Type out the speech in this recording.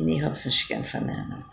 und ich hab's nicht gern vernehmen.